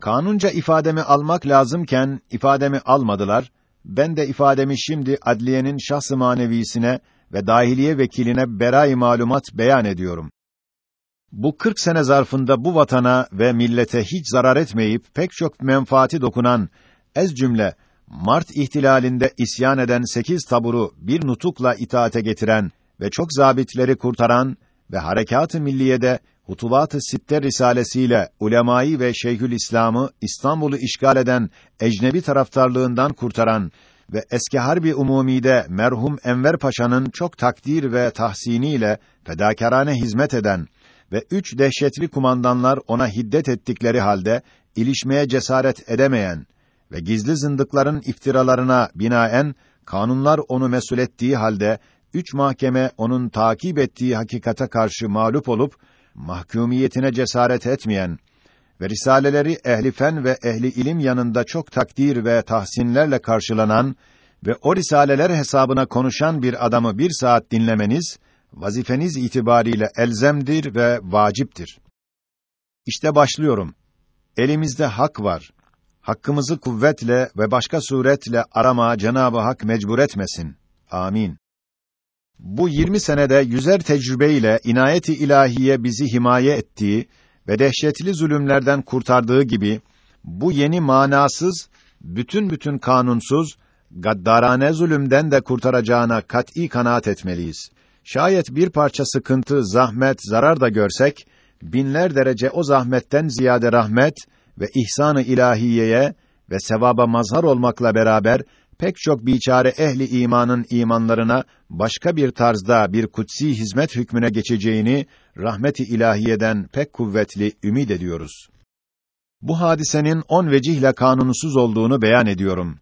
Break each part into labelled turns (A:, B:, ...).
A: Kanunca ifademi almak lazımken ifademi almadılar. Ben de ifademi şimdi adliyenin şahs-ı manevisine ve dahiliye vekiline berai malumat beyan ediyorum. Bu 40 sene zarfında bu vatana ve millete hiç zarar etmeyip pek çok menfaati dokunan ez cümle Mart ihtilalinde isyan eden sekiz taburu bir nutukla itaate getiren ve çok zabitleri kurtaran ve harekat-ı milliyede Hutubat-ı Sitte risalesiyle ulemayı ve Şeyhül İslam'ı İstanbul'u işgal eden ecnebi taraftarlığından kurtaran ve eski harbi umumide merhum Enver Paşa'nın çok takdir ve tahsiniyle fedakarane hizmet eden ve üç dehşetli kumandanlar ona hiddet ettikleri halde ilişmeye cesaret edemeyen ve gizli zındıkların iftiralarına binaen kanunlar onu mesul ettiği halde üç mahkeme onun takip ettiği hakikate karşı mağlup olup mahkumiyetine cesaret etmeyen ve risaleleri ehli fen ve ehli ilim yanında çok takdir ve tahsinlerle karşılanan ve o risaleler hesabına konuşan bir adamı bir saat dinlemeniz vazifeniz itibariyle elzemdir ve vaciptir. İşte başlıyorum. Elimizde hak var. Hakkımızı kuvvetle ve başka suretle arama Cenabı Hak mecbur etmesin. Amin. Bu 20 senede yüzer tecrübeyle inayeti ilahiye bizi himaye ettiği ve dehşetli zulümlerden kurtardığı gibi bu yeni manasız, bütün bütün kanunsuz, gaddarane zulümden de kurtaracağına kat'î kanaat etmeliyiz. Şayet bir parça sıkıntı, zahmet, zarar da görsek, binler derece o zahmetten ziyade rahmet ve ihsan-ı ilahiyeye ve sevaba mazhar olmakla beraber pek çok biçare ehli imanın imanlarına başka bir tarzda bir kutsi hizmet hükmüne geçeceğini rahmeti ilahiyeden pek kuvvetli ümid ediyoruz. Bu hadisenin on vecihle kanunusuz olduğunu beyan ediyorum.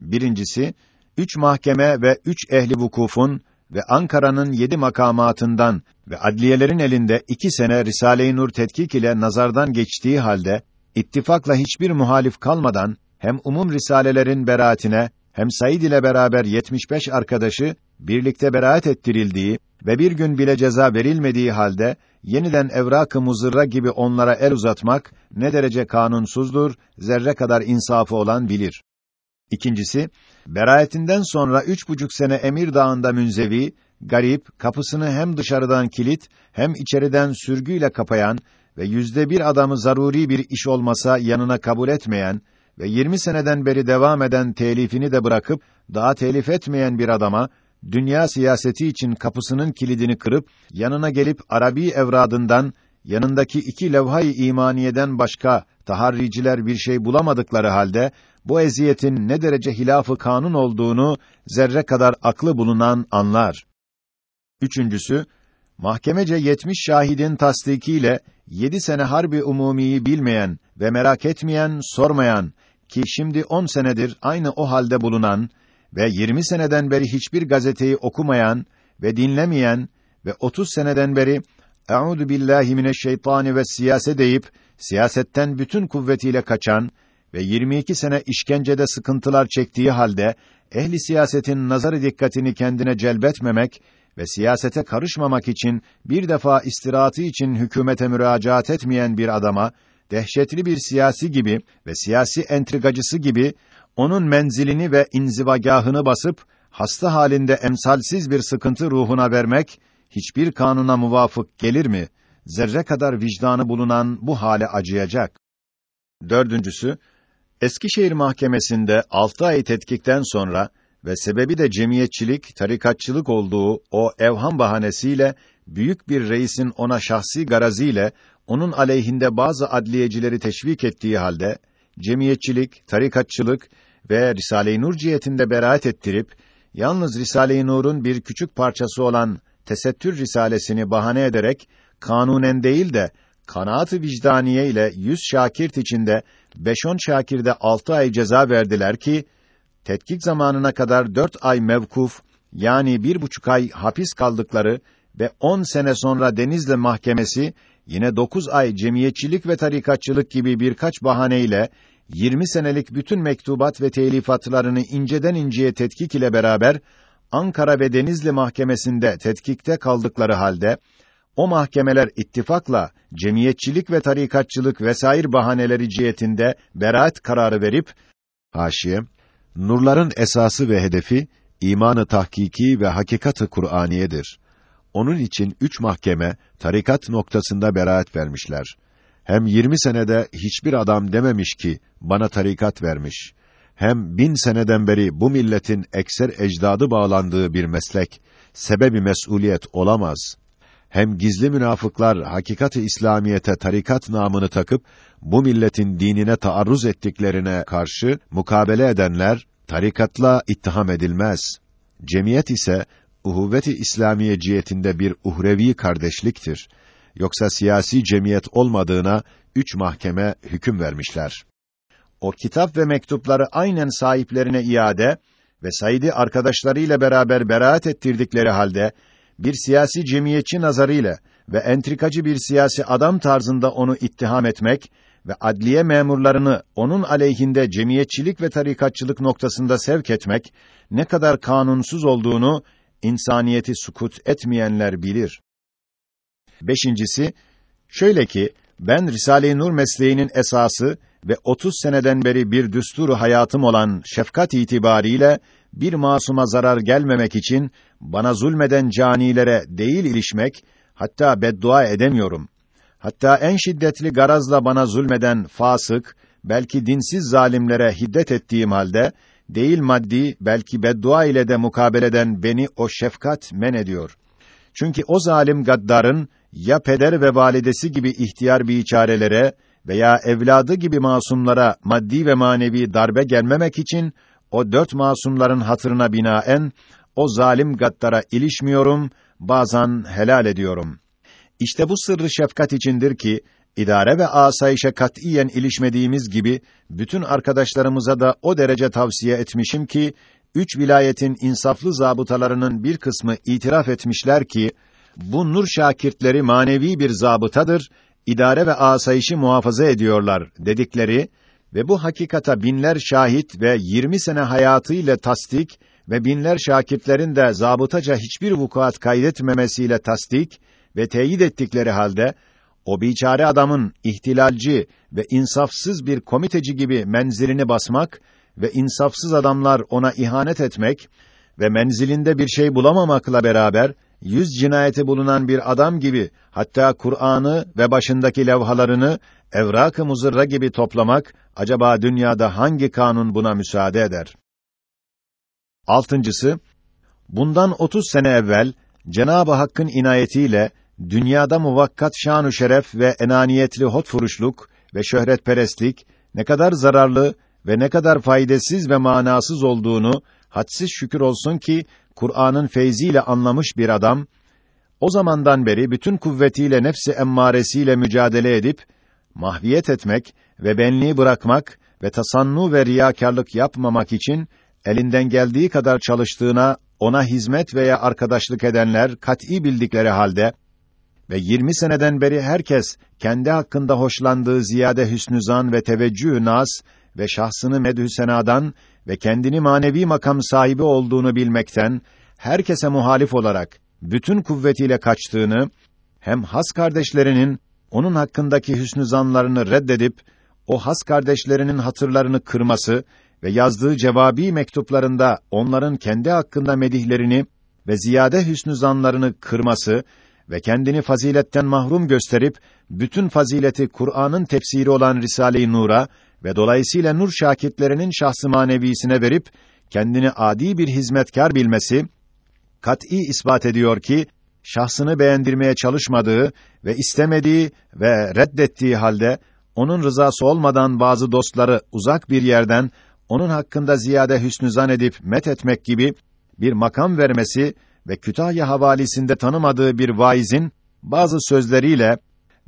A: Birincisi, üç mahkeme ve üç ehli vukufun ve Ankara'nın yedi makamatından ve adliyelerin elinde iki sene Risale-i Nur tetkik ile nazardan geçtiği halde, ittifakla hiçbir muhalif kalmadan, hem umum risalelerin beraatine, hem Said ile beraber 75 arkadaşı, birlikte beraat ettirildiği ve bir gün bile ceza verilmediği halde, yeniden evrak-ı muzırra gibi onlara el uzatmak, ne derece kanunsuzdur, zerre kadar insafı olan bilir. İkincisi, beraatinden sonra üç buçuk sene Emir Dağı'nda münzevi, garip, kapısını hem dışarıdan kilit, hem içeriden sürgüyle kapayan ve yüzde bir adamı zaruri bir iş olmasa yanına kabul etmeyen ve yirmi seneden beri devam eden telifini de bırakıp daha telif etmeyen bir adama dünya siyaseti için kapısının kilidini kırıp yanına gelip Arabi evradından yanındaki iki levha-i imaniyeden başka taharriciler bir şey bulamadıkları halde bu eziyetin ne derece hilafı kanun olduğunu zerre kadar aklı bulunan anlar. Üçüncüsü, mahkemece yetmiş şahidin tasdikiyle yedi sene harbi umumiyi bilmeyen ve merak etmeyen, sormayan ki şimdi on senedir aynı o halde bulunan ve yirmi seneden beri hiçbir gazeteyi okumayan ve dinlemeyen ve otuz seneden beri "Eûzu billahi mineşşeytani ve siyase" deyip siyasetten bütün kuvvetiyle kaçan ve 22 sene işkencede sıkıntılar çektiği halde ehli siyasetin nazarı dikkatini kendine celbetmemek ve siyasete karışmamak için bir defa istirahatı için hükümete müracaat etmeyen bir adama dehşetli bir siyasi gibi ve siyasi entrigacısı gibi onun menzilini ve inzivagahını basıp hasta halinde emsalsiz bir sıkıntı ruhuna vermek hiçbir kanuna muvafık gelir mi? Zerre kadar vicdanı bulunan bu hale acıyacak. Dördüncüsü, Eskişehir Mahkemesi'nde altı ay tetkikten sonra ve sebebi de cemiyetçilik, tarikatçılık olduğu o evham bahanesiyle büyük bir reisin ona şahsi garaziyle onun aleyhinde bazı adliyecileri teşvik ettiği halde cemiyetçilik, tarikatçılık ve Risale-i Nur cihetinde beraat ettirip yalnız Risale-i Nur'un bir küçük parçası olan Tesettür risalesini bahane ederek kanunen değil de kanaat-ı vicdaniye ile yüz şakirt içinde beş on şakirde altı ay ceza verdiler ki tetkik zamanına kadar dört ay mevkuf yani bir buçuk ay hapis kaldıkları ve on sene sonra Denizli Mahkemesi yine dokuz ay cemiyetçilik ve tarikatçılık gibi birkaç bahaneyle yirmi senelik bütün mektubat ve telifatlarını inceden inceye tetkik ile beraber Ankara ve Denizli Mahkemesi'nde tetkikte kaldıkları halde o mahkemeler ittifakla cemiyetçilik ve tarikatçılık vesair bahaneleri cihetinde beraat kararı verip haşiye nurların esası ve hedefi imanı tahkiki ve hakikatı Kur'aniyedir. Onun için üç mahkeme tarikat noktasında beraat vermişler. Hem 20 senede hiçbir adam dememiş ki bana tarikat vermiş. Hem bin seneden beri bu milletin ekser ecdadı bağlandığı bir meslek, sebebi mesuliyet olamaz. Hem gizli münafıklar hakikat-ı İslamiyete tarikat namını takıp bu milletin dinine taarruz ettiklerine karşı mukabele edenler tarikatla ittiham edilmez. Cemiyet ise uhuvvet-i İslamiye cihetinde bir uhrevi kardeşliktir. Yoksa siyasi cemiyet olmadığına üç mahkeme hüküm vermişler. O kitap ve mektupları aynen sahiplerine iade ve Said'i arkadaşlarıyla beraber beraat ettirdikleri halde bir siyasi cemiyetçi nazarıyla ve entrikacı bir siyasi adam tarzında onu ittiham etmek ve adliye memurlarını onun aleyhinde cemiyetçilik ve tarikatçılık noktasında sevk etmek ne kadar kanunsuz olduğunu insaniyeti sukut etmeyenler bilir. Beşincisi, şöyle ki, ben Risale-i Nur mesleğinin esası ve 30 seneden beri bir düsturu hayatım olan şefkat itibariyle bir masuma zarar gelmemek için bana zulmeden canilere değil ilişmek, hatta beddua edemiyorum. Hatta en şiddetli garazla bana zulmeden fasık, belki dinsiz zalimlere hiddet ettiğim halde, değil maddi, belki beddua ile de mukabeleden beni o şefkat men ediyor. Çünkü o zalim gaddarın, ya peder ve validesi gibi ihtiyar biçarelere veya evladı gibi masumlara maddi ve manevi darbe gelmemek için, o dört masumların hatırına binaen, o zalim gaddara ilişmiyorum, bazen helal ediyorum.'' İşte bu sırrı şefkat içindir ki idare ve asayişe katiyen ilişmediğimiz gibi bütün arkadaşlarımıza da o derece tavsiye etmişim ki üç vilayetin insaflı zabıtalarının bir kısmı itiraf etmişler ki bu nur şakirtleri manevi bir zabıtadır, idare ve asayişi muhafaza ediyorlar dedikleri ve bu hakikata binler şahit ve 20 sene hayatıyla tasdik ve binler şakirtlerin de zabıtaca hiçbir vukuat kaydetmemesiyle tasdik ve teyit ettikleri halde o biçare adamın ihtilalci ve insafsız bir komiteci gibi menzilini basmak ve insafsız adamlar ona ihanet etmek ve menzilinde bir şey bulamamakla beraber yüz cinayeti bulunan bir adam gibi hatta Kur'an'ı ve başındaki levhalarını evrak-ı muzırra gibi toplamak acaba dünyada hangi kanun buna müsaade eder? Altıncısı bundan 30 sene evvel Cenab-ı Hakk'ın inayetiyle dünyada muvakkat şanu şeref ve enaniyetli hotfuruşluk ve şöhretperestlik ne kadar zararlı ve ne kadar faydasız ve manasız olduğunu hadsiz şükür olsun ki Kur'an'ın feyziyle anlamış bir adam o zamandan beri bütün kuvvetiyle nefsi emmaresiyle mücadele edip mahviyet etmek ve benliği bırakmak ve tasannu ve riyakarlık yapmamak için elinden geldiği kadar çalıştığına ona hizmet veya arkadaşlık edenler kat'î bildikleri halde ve 20 seneden beri herkes kendi hakkında hoşlandığı ziyade hüsnü zan ve teveccüh nas ve şahsını medhü senadan ve kendini manevi makam sahibi olduğunu bilmekten herkese muhalif olarak bütün kuvvetiyle kaçtığını hem has kardeşlerinin onun hakkındaki hüsnü zanlarını reddedip o has kardeşlerinin hatırlarını kırması ve yazdığı cevabi mektuplarında onların kendi hakkında medihlerini ve ziyade hüsnü zanlarını kırması ve kendini faziletten mahrum gösterip bütün fazileti Kur'an'ın tefsiri olan Risale-i Nur'a ve dolayısıyla nur şakitlerinin şahsı manevisine verip kendini adi bir hizmetkar bilmesi kat'î ispat ediyor ki şahsını beğendirmeye çalışmadığı ve istemediği ve reddettiği halde onun rızası olmadan bazı dostları uzak bir yerden onun hakkında ziyade hüsnü zan edip met etmek gibi bir makam vermesi ve Kütahya havalisinde tanımadığı bir vaizin bazı sözleriyle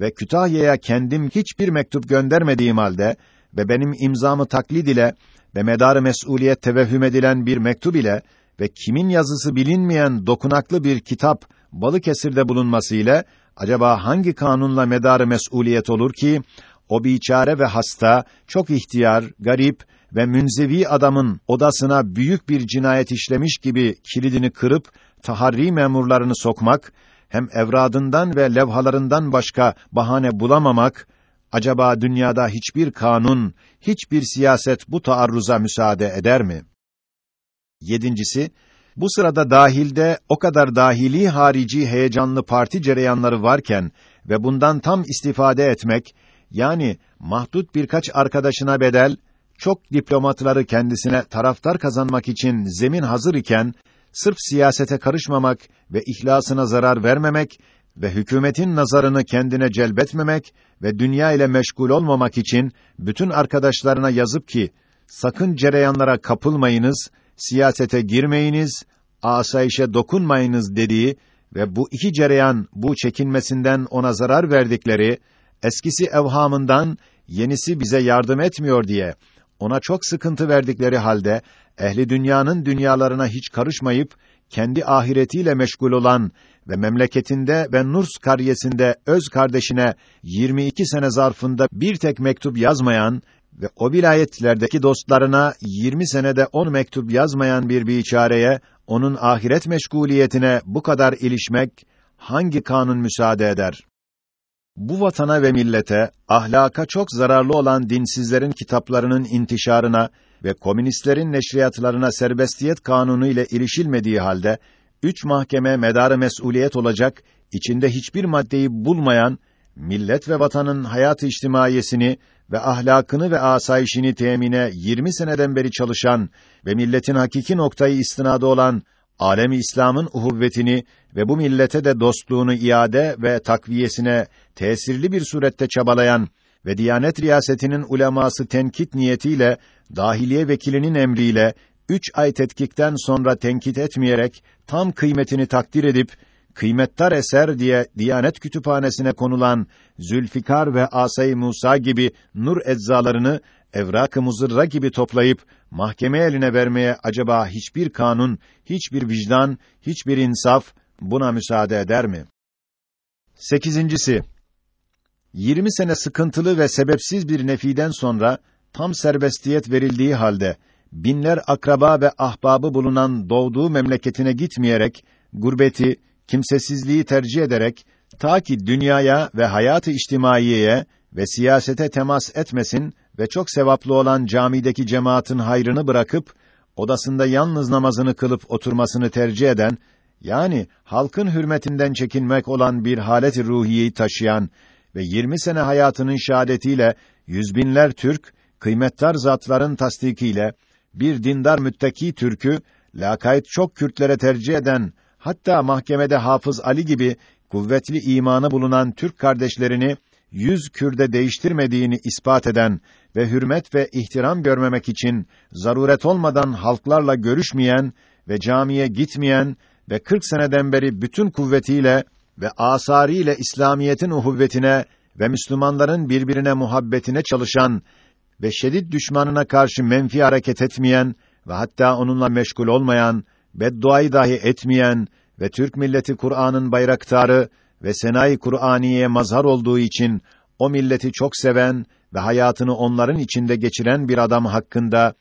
A: ve Kütahya'ya kendim hiçbir mektup göndermediğim halde ve benim imzamı taklid ile ve medarı mesuliyet tevehhüm edilen bir mektup ile ve kimin yazısı bilinmeyen dokunaklı bir kitap Balıkesir'de bulunması ile acaba hangi kanunla medarı mesuliyet olur ki o biçare ve hasta, çok ihtiyar, garip ve münzevi adamın odasına büyük bir cinayet işlemiş gibi kilidini kırıp taharri memurlarını sokmak hem evradından ve levhalarından başka bahane bulamamak, acaba dünyada hiçbir kanun, hiçbir siyaset bu taarruza müsaade eder mi? Yedincisi, bu sırada dahilde o kadar dahili harici heyecanlı parti cereyanları varken ve bundan tam istifade etmek, yani mahdut birkaç arkadaşına bedel, çok diplomatları kendisine taraftar kazanmak için zemin hazır iken, sırf siyasete karışmamak ve ihlasına zarar vermemek ve hükümetin nazarını kendine celbetmemek ve dünya ile meşgul olmamak için bütün arkadaşlarına yazıp ki sakın cereyanlara kapılmayınız, siyasete girmeyiniz, asayişe dokunmayınız dediği ve bu iki cereyan bu çekinmesinden ona zarar verdikleri eskisi evhamından yenisi bize yardım etmiyor diye ona çok sıkıntı verdikleri halde ehli dünyanın dünyalarına hiç karışmayıp kendi ahiretiyle meşgul olan ve memleketinde ve Nurs karyesinde öz kardeşine 22 sene zarfında bir tek mektup yazmayan ve o vilayetlerdeki dostlarına 20 senede 10 mektup yazmayan bir biçareye onun ahiret meşguliyetine bu kadar ilişmek hangi kanun müsaade eder? Bu vatana ve millete ahlaka çok zararlı olan dinsizlerin kitaplarının intişarına ve komünistlerin neşriyatlarına serbestiyet kanunu ile ilişilmediği halde üç mahkeme medarı mesuliyet olacak, içinde hiçbir maddeyi bulmayan millet ve vatanın hayat içtimaiyesini ve ahlakını ve asayişini temine 20 seneden beri çalışan ve milletin hakiki noktayı istinadı olan alemi İslam'ın uhuvvetini ve bu millete de dostluğunu iade ve takviyesine tesirli bir surette çabalayan ve Diyanet Riyasetinin uleması tenkit niyetiyle dahiliye vekilinin emriyle üç ay tetkikten sonra tenkit etmeyerek tam kıymetini takdir edip kıymettar eser diye Diyanet Kütüphanesi'ne konulan Zülfikar ve Asay Musa gibi nur eczalarını evrak-ı muzırra gibi toplayıp mahkeme eline vermeye acaba hiçbir kanun, hiçbir vicdan, hiçbir insaf buna müsaade eder mi? Sekizincisi, 20 sene sıkıntılı ve sebepsiz bir nefiden sonra tam serbestiyet verildiği halde binler akraba ve ahbabı bulunan doğduğu memleketine gitmeyerek gurbeti, kimsesizliği tercih ederek ta ki dünyaya ve hayatı içtimaiyeye ve siyasete temas etmesin ve çok sevaplı olan camideki cemaatin hayrını bırakıp odasında yalnız namazını kılıp oturmasını tercih eden yani halkın hürmetinden çekinmek olan bir halet-i ruhiyeyi taşıyan ve 20 sene hayatının şahadetiyle yüzbinler Türk kıymetdar zatların tasdikiyle bir dindar müttaki Türk'ü lakayt çok Kürtlere tercih eden hatta mahkemede Hafız Ali gibi kuvvetli imanı bulunan Türk kardeşlerini yüz kürde değiştirmediğini ispat eden ve hürmet ve ihtiram görmemek için zaruret olmadan halklarla görüşmeyen ve camiye gitmeyen ve 40 seneden beri bütün kuvvetiyle ve asariyle İslamiyetin uhuvvetine ve Müslümanların birbirine muhabbetine çalışan ve şedid düşmanına karşı menfi hareket etmeyen ve hatta onunla meşgul olmayan, bedduayı dahi etmeyen ve Türk milleti Kur'an'ın bayraktarı ve senayi Kur'aniye mazhar olduğu için o milleti çok seven ve hayatını onların içinde geçiren bir adam hakkında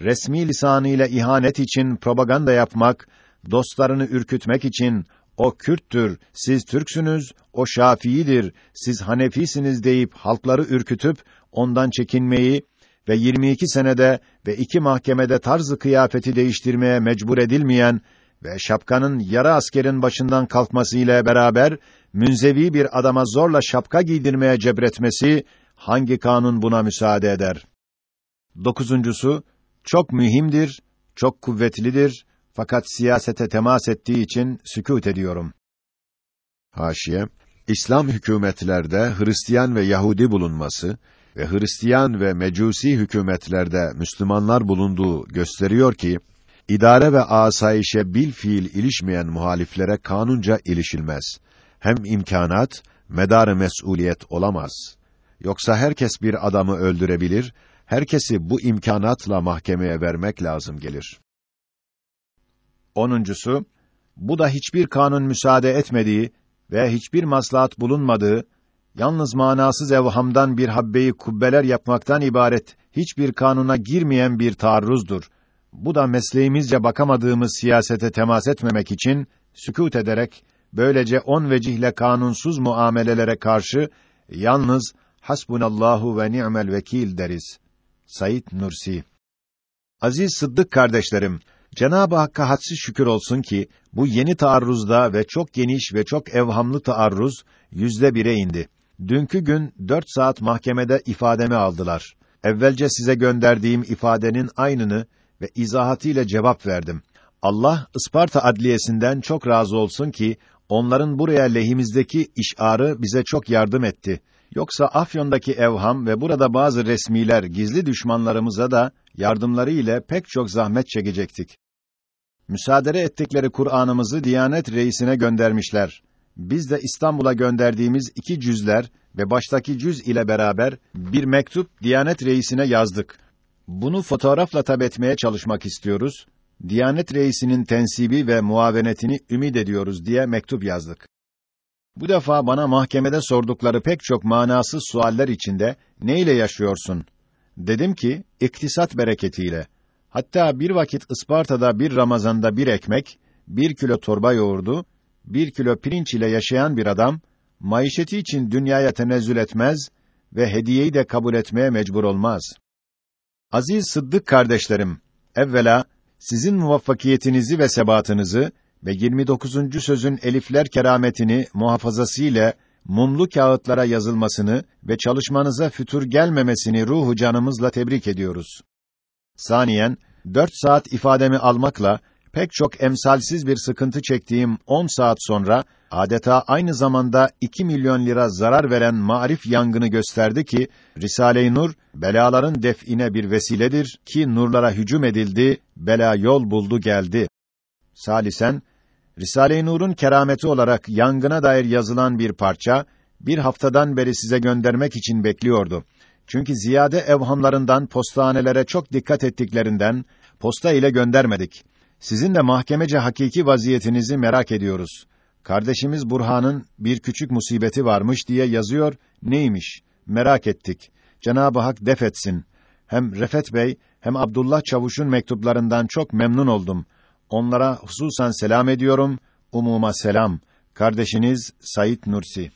A: resmi lisanıyla ihanet için propaganda yapmak, dostlarını ürkütmek için o Kürttür, siz Türksünüz, o Şafii'dir, siz Hanefisiniz deyip halkları ürkütüp ondan çekinmeyi ve 22 senede ve iki mahkemede tarzı kıyafeti değiştirmeye mecbur edilmeyen ve şapkanın yara askerin başından kalkmasıyla beraber münzevi bir adama zorla şapka giydirmeye cebretmesi hangi kanun buna müsaade eder? Dokuzuncusu çok mühimdir, çok kuvvetlidir fakat siyasete temas ettiği için sükût ediyorum. Haşiye İslam hükümetlerde Hristiyan ve Yahudi bulunması ve Hristiyan ve Mecusi hükümetlerde Müslümanlar bulunduğu gösteriyor ki idare ve asayişe bil fiil ilişmeyen muhaliflere kanunca ilişilmez. Hem imkanat medarı mesuliyet olamaz. Yoksa herkes bir adamı öldürebilir, herkesi bu imkanatla mahkemeye vermek lazım gelir. Onuncusu, bu da hiçbir kanun müsaade etmediği ve hiçbir maslahat bulunmadığı, yalnız manasız evhamdan bir habbeyi kubbeler yapmaktan ibaret hiçbir kanuna girmeyen bir taarruzdur. Bu da mesleğimizce bakamadığımız siyasete temas etmemek için sükût ederek böylece on vecihle kanunsuz muamelelere karşı yalnız hasbunallahu ve ni'mel vekil deriz. Said Nursi Aziz Sıddık kardeşlerim, Cenab-ı Hakk'a hadsiz şükür olsun ki bu yeni taarruzda ve çok geniş ve çok evhamlı taarruz yüzde bire indi. Dünkü gün dört saat mahkemede ifademi aldılar. Evvelce size gönderdiğim ifadenin aynını ve izahatıyla cevap verdim. Allah Isparta Adliyesi'nden çok razı olsun ki onların buraya lehimizdeki işarı bize çok yardım etti. Yoksa Afyon'daki evham ve burada bazı resmiler gizli düşmanlarımıza da yardımları ile pek çok zahmet çekecektik. Müsaade ettikleri Kur'an'ımızı Diyanet Reisine göndermişler. Biz de İstanbul'a gönderdiğimiz iki cüzler ve baştaki cüz ile beraber bir mektup Diyanet Reisine yazdık. Bunu fotoğrafla tab etmeye çalışmak istiyoruz. Diyanet Reisinin tensibi ve muavenetini ümid ediyoruz diye mektup yazdık. Bu defa bana mahkemede sordukları pek çok manasız sualler içinde ne ile yaşıyorsun? Dedim ki iktisat bereketiyle. Hatta bir vakit Isparta'da bir Ramazan'da bir ekmek, bir kilo torba yoğurdu, bir kilo pirinç ile yaşayan bir adam, maişeti için dünyaya tenezzül etmez ve hediyeyi de kabul etmeye mecbur olmaz. Aziz Sıddık kardeşlerim, evvela sizin muvaffakiyetinizi ve sebatınızı ve 29. sözün elifler kerametini muhafazası ile mumlu kağıtlara yazılmasını ve çalışmanıza fütur gelmemesini ruhu canımızla tebrik ediyoruz. Saniyen, dört saat ifademi almakla pek çok emsalsiz bir sıkıntı çektiğim on saat sonra adeta aynı zamanda iki milyon lira zarar veren marif yangını gösterdi ki Risale-i Nur belaların def'ine bir vesiledir ki nurlara hücum edildi, bela yol buldu geldi. Salisen Risale-i Nur'un kerameti olarak yangına dair yazılan bir parça bir haftadan beri size göndermek için bekliyordu. Çünkü ziyade evhamlarından postanelere çok dikkat ettiklerinden posta ile göndermedik. Sizin de mahkemece hakiki vaziyetinizi merak ediyoruz. Kardeşimiz Burhan'ın bir küçük musibeti varmış diye yazıyor. Neymiş? Merak ettik. Cenab-ı Hak def etsin. Hem Refet Bey hem Abdullah Çavuş'un mektuplarından çok memnun oldum. Onlara hususan selam ediyorum. Umuma selam. Kardeşiniz Sayit Nursi